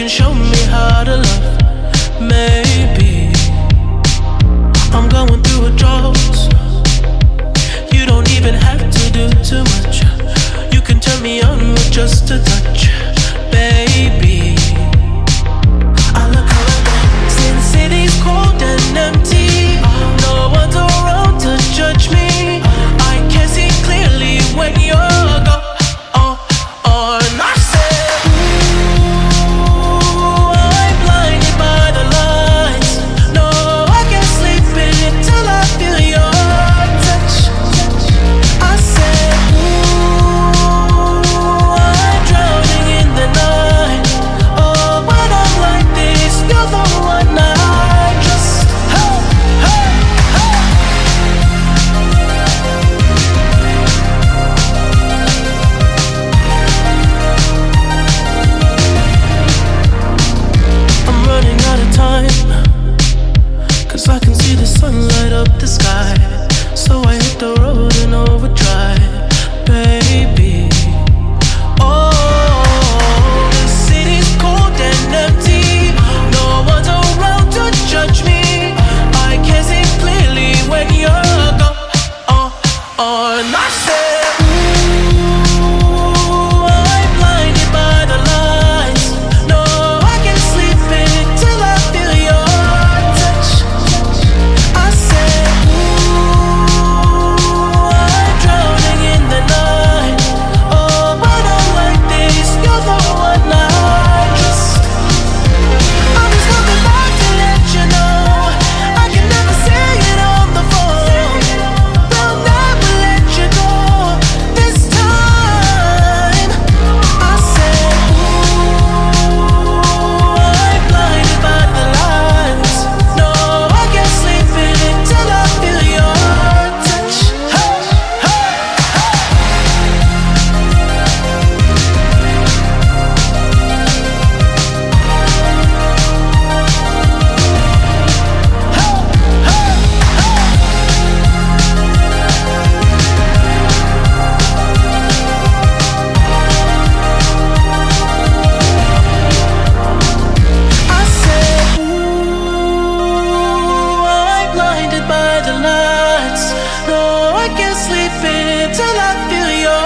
can show me how to love. Maybe I'm going through a drought. You don't even have to do too much. You can turn me on with just a touch. the sky. though I can't sleep until I feel your